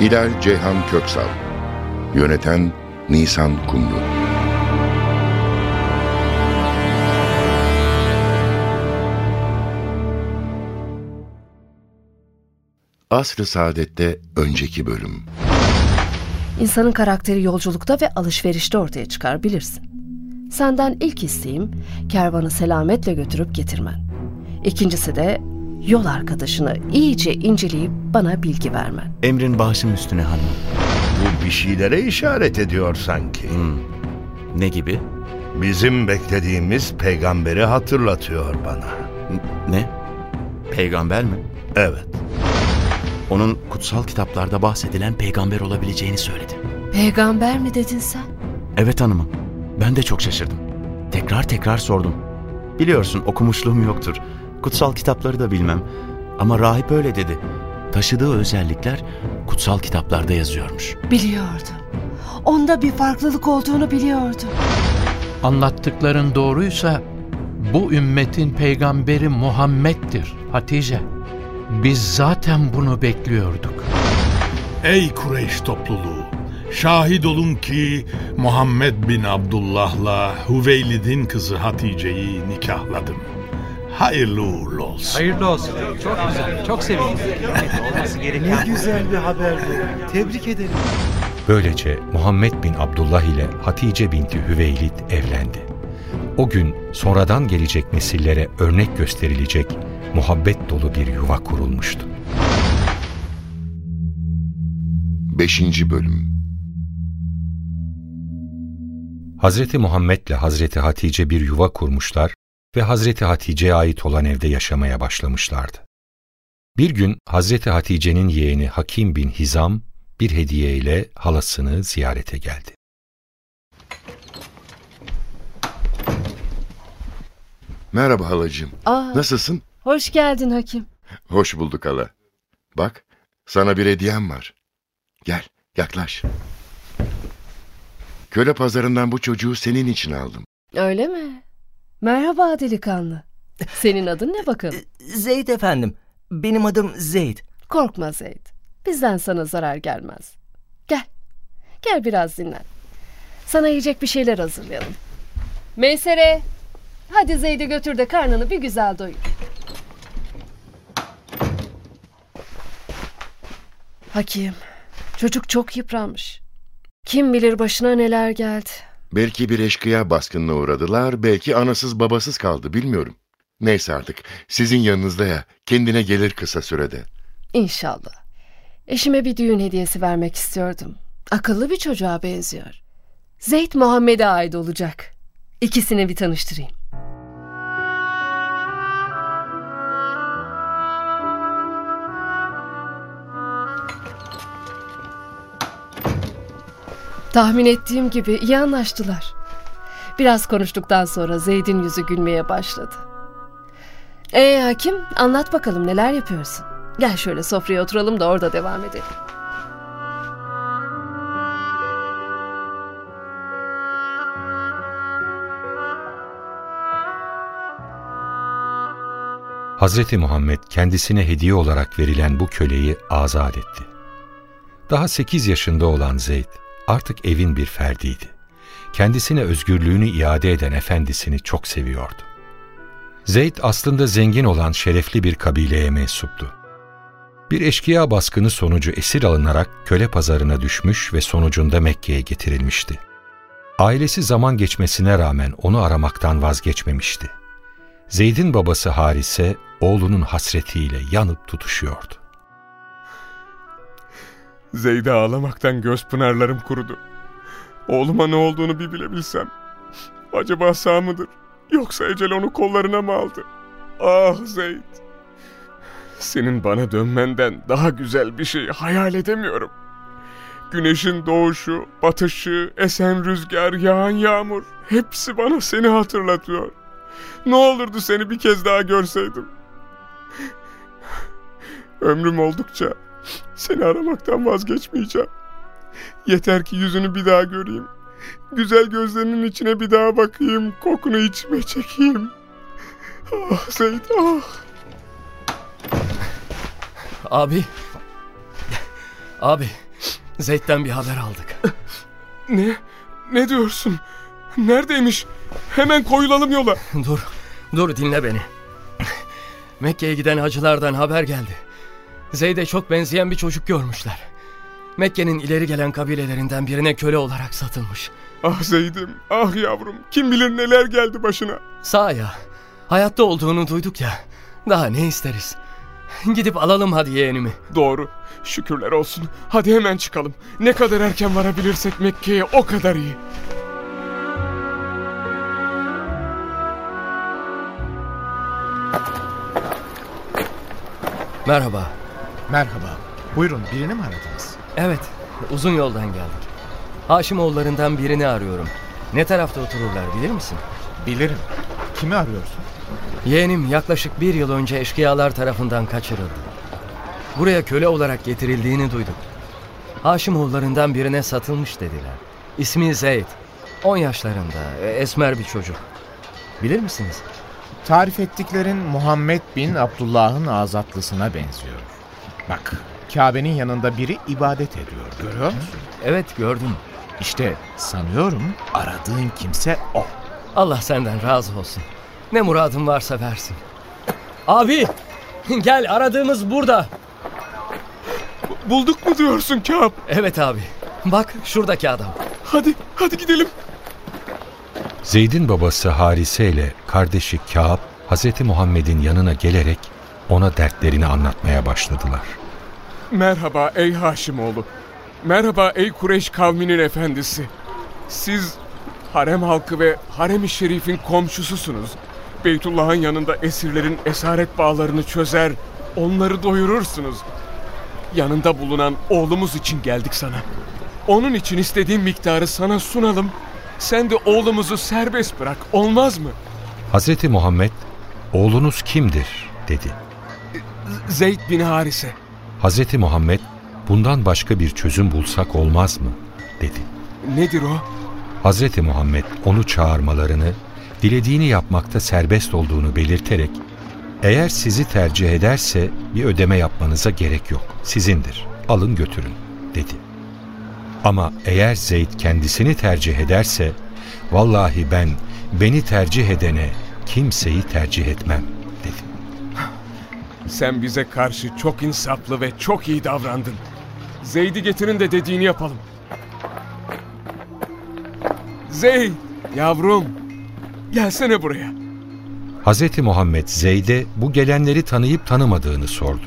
Hilal Ceyhan Köksal Yöneten Nisan Kumru Asr-ı Saadet'te önceki bölüm İnsanın karakteri yolculukta ve alışverişte ortaya çıkar bilirsin. Senden ilk isteğim kervanı selametle götürüp getirmen. İkincisi de yol arkadaşını iyice inceleyip bana bilgi vermen. Emrin başım üstüne hanım. Bu bir şeylere işaret ediyor sanki. Ne gibi? Bizim beklediğimiz peygamberi hatırlatıyor bana. N- ne? Peygamber mi? Evet. Onun kutsal kitaplarda bahsedilen peygamber olabileceğini söyledi. Peygamber mi dedin sen? Evet hanımım. Ben de çok şaşırdım. Tekrar tekrar sordum. Biliyorsun okumuşluğum yoktur. Kutsal kitapları da bilmem. Ama rahip öyle dedi. Taşıdığı özellikler kutsal kitaplarda yazıyormuş. Biliyordum. Onda bir farklılık olduğunu biliyordum. Anlattıkların doğruysa bu ümmetin peygamberi Muhammed'dir Hatice. Biz zaten bunu bekliyorduk. Ey Kureyş topluluğu! Şahit olun ki Muhammed bin Abdullah'la Hüveylid'in kızı Hatice'yi nikahladım. Hayırlı uğurlu olsun. Hayırlı olsun. Çok güzel, çok sevindim. Olması gereken Ne güzel bir haber bu. Tebrik ederim. Böylece Muhammed bin Abdullah ile Hatice binti Hüveylid evlendi. O gün sonradan gelecek nesillere örnek gösterilecek muhabbet dolu bir yuva kurulmuştu. 5. Bölüm Hazreti Muhammed ile Hazreti Hatice bir yuva kurmuşlar ve Hazreti Hatice'ye ait olan evde yaşamaya başlamışlardı. Bir gün Hazreti Hatice'nin yeğeni Hakim bin Hizam bir hediye ile halasını ziyarete geldi. Merhaba halacığım. Aa, Nasılsın? hoş geldin hakim. Hoş bulduk hala. Bak, sana bir hediyem var. Gel, yaklaş. Köle pazarından bu çocuğu senin için aldım. Öyle mi? Merhaba delikanlı. Senin adın ne bakalım? Zeyd efendim. Benim adım Zeyd. Korkma Zeyd. Bizden sana zarar gelmez. Gel. Gel biraz dinlen. Sana yiyecek bir şeyler hazırlayalım. Meysere. Hadi Zeyd'i götür de karnını bir güzel doyur. Hakim. Çocuk çok yıpranmış. Kim bilir başına neler geldi. Belki bir eşkıya baskınına uğradılar, belki anasız babasız kaldı, bilmiyorum. Neyse artık, sizin yanınızda ya, kendine gelir kısa sürede. İnşallah. Eşime bir düğün hediyesi vermek istiyordum. Akıllı bir çocuğa benziyor. Zeyd Muhammed'e ait olacak. İkisini bir tanıştırayım. Tahmin ettiğim gibi iyi anlaştılar. Biraz konuştuktan sonra Zeyd'in yüzü gülmeye başladı. Ee hakim anlat bakalım neler yapıyorsun? Gel şöyle sofraya oturalım da orada devam edelim. Hazreti Muhammed kendisine hediye olarak verilen bu köleyi azat etti. Daha 8 yaşında olan Zeyd artık evin bir ferdiydi. Kendisine özgürlüğünü iade eden efendisini çok seviyordu. Zeyd aslında zengin olan şerefli bir kabileye mensuptu. Bir eşkıya baskını sonucu esir alınarak köle pazarına düşmüş ve sonucunda Mekke'ye getirilmişti. Ailesi zaman geçmesine rağmen onu aramaktan vazgeçmemişti. Zeyd'in babası Harise oğlunun hasretiyle yanıp tutuşuyordu. Zeyd'e ağlamaktan göz pınarlarım kurudu. Oğluma ne olduğunu bir bilebilsem. Acaba sağ mıdır? Yoksa ecel onu kollarına mı aldı? Ah Zeyd. Senin bana dönmenden daha güzel bir şey hayal edemiyorum. Güneşin doğuşu, batışı, esen rüzgar, yağan yağmur hepsi bana seni hatırlatıyor. Ne olurdu seni bir kez daha görseydim. Ömrüm oldukça seni aramaktan vazgeçmeyeceğim. Yeter ki yüzünü bir daha göreyim. Güzel gözlerinin içine bir daha bakayım. Kokunu içime çekeyim. Ah Zeyd ah. Abi. Abi. Zeyd'den bir haber aldık. Ne? Ne diyorsun? Neredeymiş? Hemen koyulalım yola. dur. Dur dinle beni. Mekke'ye giden hacılardan haber geldi. Zeyd'e çok benzeyen bir çocuk görmüşler. Mekke'nin ileri gelen kabilelerinden birine köle olarak satılmış. Ah Zeyd'im, ah yavrum. Kim bilir neler geldi başına. Sağ ya. Hayatta olduğunu duyduk ya. Daha ne isteriz? Gidip alalım hadi yeğenimi. Doğru. Şükürler olsun. Hadi hemen çıkalım. Ne kadar erken varabilirsek Mekke'ye o kadar iyi. Merhaba. Merhaba. Buyurun birini mi aradınız? Evet. Uzun yoldan geldik. Haşimoğullarından birini arıyorum. Ne tarafta otururlar bilir misin? Bilirim. Kimi arıyorsun? Yeğenim yaklaşık bir yıl önce eşkıyalar tarafından kaçırıldı. Buraya köle olarak getirildiğini duyduk. Haşimoğullarından birine satılmış dediler. İsmi Zeyd. 10 yaşlarında, e, esmer bir çocuk. Bilir misiniz? Tarif ettiklerin Muhammed bin Abdullah'ın azatlısına benziyor. Bak, Kabe'nin yanında biri ibadet ediyor, görüyor musun? Evet, gördüm. İşte sanıyorum aradığın kimse o. Allah senden razı olsun. Ne muradın varsa versin. Abi, gel aradığımız burada. Bulduk mu diyorsun Kâb? Evet abi. Bak şuradaki adam. Hadi, hadi gidelim. Zeyd'in babası Harise ile kardeşi Kâb, Hz. Muhammed'in yanına gelerek ona dertlerini anlatmaya başladılar. Merhaba ey Haşimoğlu. Merhaba ey Kureyş kavminin efendisi. Siz harem halkı ve harem-i şerifin komşususunuz. Beytullah'ın yanında esirlerin esaret bağlarını çözer, onları doyurursunuz. Yanında bulunan oğlumuz için geldik sana. Onun için istediğim miktarı sana sunalım. Sen de oğlumuzu serbest bırak, olmaz mı? Hz. Muhammed, oğlunuz kimdir? dedi. Zeyd bin Harise. Hz. Muhammed, bundan başka bir çözüm bulsak olmaz mı? dedi. Nedir o? Hz. Muhammed onu çağırmalarını, dilediğini yapmakta serbest olduğunu belirterek, eğer sizi tercih ederse bir ödeme yapmanıza gerek yok, sizindir, alın götürün, dedi. Ama eğer Zeyd kendisini tercih ederse, vallahi ben beni tercih edene kimseyi tercih etmem. Sen bize karşı çok insaflı ve çok iyi davrandın. Zeyd'i getirin de dediğini yapalım. Zeyd, yavrum, gelsene buraya. Hz. Muhammed Zeyd'e bu gelenleri tanıyıp tanımadığını sordu.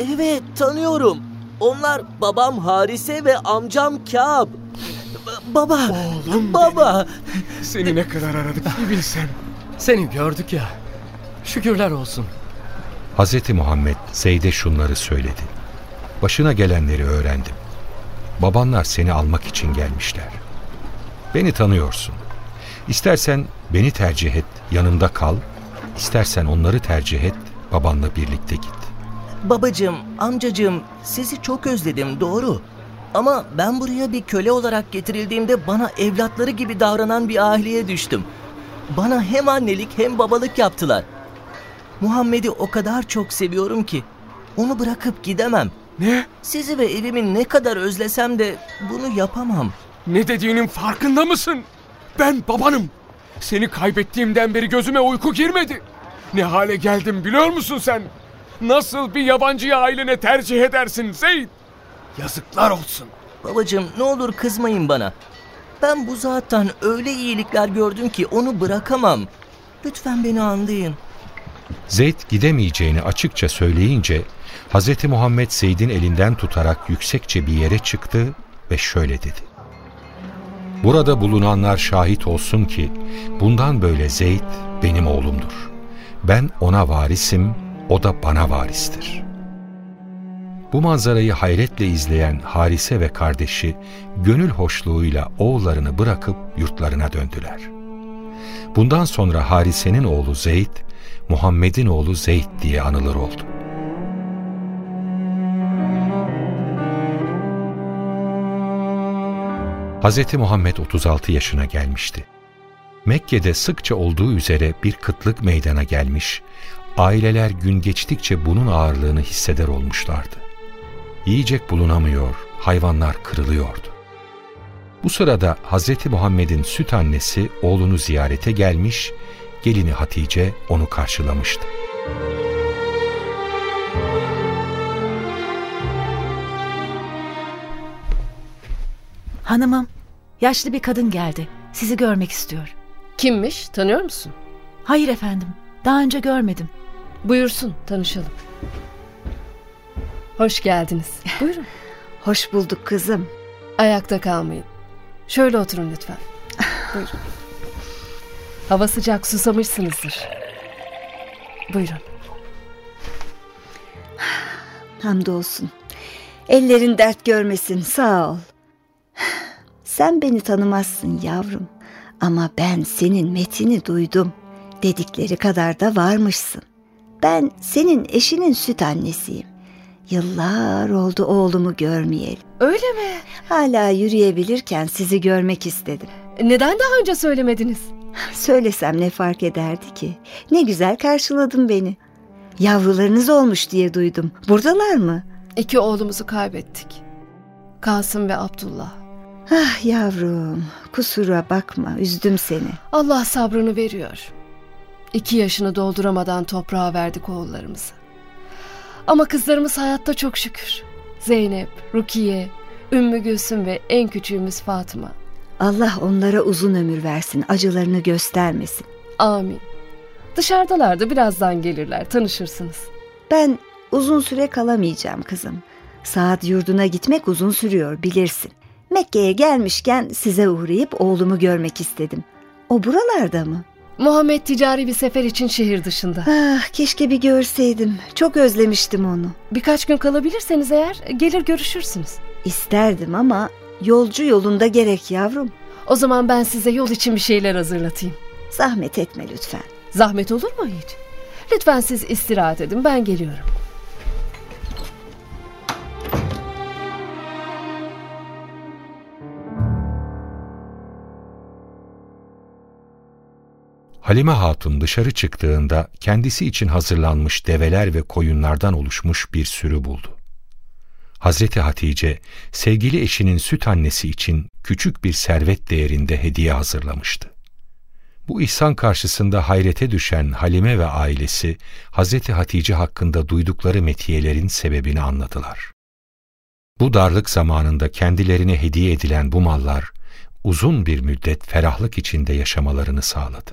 Evet tanıyorum. Onlar babam Harise ve amcam Kâb. B- baba. Oğlum Baba. Seni ne kadar aradık bir bilsen. Seni gördük ya. Şükürler olsun. Hz. Muhammed Zeyd'e şunları söyledi. Başına gelenleri öğrendim. Babanlar seni almak için gelmişler. Beni tanıyorsun. İstersen beni tercih et, yanımda kal. İstersen onları tercih et, babanla birlikte git. Babacığım, amcacığım sizi çok özledim doğru. Ama ben buraya bir köle olarak getirildiğimde bana evlatları gibi davranan bir aileye düştüm. Bana hem annelik hem babalık yaptılar. Muhammed'i o kadar çok seviyorum ki onu bırakıp gidemem. Ne? Sizi ve evimi ne kadar özlesem de bunu yapamam. Ne dediğinin farkında mısın? Ben babanım. Seni kaybettiğimden beri gözüme uyku girmedi. Ne hale geldim biliyor musun sen? Nasıl bir yabancıyı ailene tercih edersin Zeyd? Yazıklar olsun. Babacığım ne olur kızmayın bana. Ben bu zattan öyle iyilikler gördüm ki onu bırakamam. Lütfen beni anlayın. Zeyd gidemeyeceğini açıkça söyleyince Hz. Muhammed Zeyd'in elinden tutarak yüksekçe bir yere çıktı ve şöyle dedi. Burada bulunanlar şahit olsun ki bundan böyle Zeyd benim oğlumdur. Ben ona varisim, o da bana varistir. Bu manzarayı hayretle izleyen Harise ve kardeşi gönül hoşluğuyla oğullarını bırakıp yurtlarına döndüler. Bundan sonra Harise'nin oğlu Zeyd, Muhammed'in oğlu Zeyd diye anılır oldu. Hz. Muhammed 36 yaşına gelmişti. Mekke'de sıkça olduğu üzere bir kıtlık meydana gelmiş, aileler gün geçtikçe bunun ağırlığını hisseder olmuşlardı. Yiyecek bulunamıyor, hayvanlar kırılıyordu. Bu sırada Hz. Muhammed'in süt annesi oğlunu ziyarete gelmiş, gelini Hatice onu karşılamıştı. Hanımım, yaşlı bir kadın geldi. Sizi görmek istiyor. Kimmiş? Tanıyor musun? Hayır efendim, daha önce görmedim. Buyursun, tanışalım. Hoş geldiniz. Buyurun. Hoş bulduk kızım. Ayakta kalmayın. Şöyle oturun lütfen. Buyurun. Hava sıcak, susamışsınızdır. Buyurun. Hamdolsun. Ellerin dert görmesin, sağ ol. Sen beni tanımazsın yavrum. Ama ben senin metini duydum. Dedikleri kadar da varmışsın. Ben senin eşinin süt annesiyim. Yıllar oldu oğlumu görmeyelim. Öyle mi? Hala yürüyebilirken sizi görmek istedim. Neden daha önce söylemediniz? Söylesem ne fark ederdi ki? Ne güzel karşıladın beni. Yavrularınız olmuş diye duydum. Buradalar mı? İki oğlumuzu kaybettik. Kasım ve Abdullah. Ah yavrum, kusura bakma, üzdüm seni. Allah sabrını veriyor. İki yaşını dolduramadan toprağa verdik oğullarımızı. Ama kızlarımız hayatta çok şükür. Zeynep, Rukiye, Ümmü Gülsüm ve en küçüğümüz Fatıma. Allah onlara uzun ömür versin, acılarını göstermesin. Amin. Dışarıdalardı, birazdan gelirler, tanışırsınız. Ben uzun süre kalamayacağım kızım. Saat yurduna gitmek uzun sürüyor bilirsin. Mekke'ye gelmişken size uğrayıp oğlumu görmek istedim. O buralarda mı? Muhammed ticari bir sefer için şehir dışında. Ah keşke bir görseydim. Çok özlemiştim onu. Birkaç gün kalabilirseniz eğer gelir görüşürsünüz. İsterdim ama yolcu yolunda gerek yavrum. O zaman ben size yol için bir şeyler hazırlatayım. Zahmet etme lütfen. Zahmet olur mu hiç? Lütfen siz istirahat edin ben geliyorum. Halime Hatun dışarı çıktığında kendisi için hazırlanmış develer ve koyunlardan oluşmuş bir sürü buldu. Hazreti Hatice, sevgili eşinin süt annesi için küçük bir servet değerinde hediye hazırlamıştı. Bu ihsan karşısında hayrete düşen Halime ve ailesi, Hazreti Hatice hakkında duydukları metiyelerin sebebini anladılar. Bu darlık zamanında kendilerine hediye edilen bu mallar, uzun bir müddet ferahlık içinde yaşamalarını sağladı.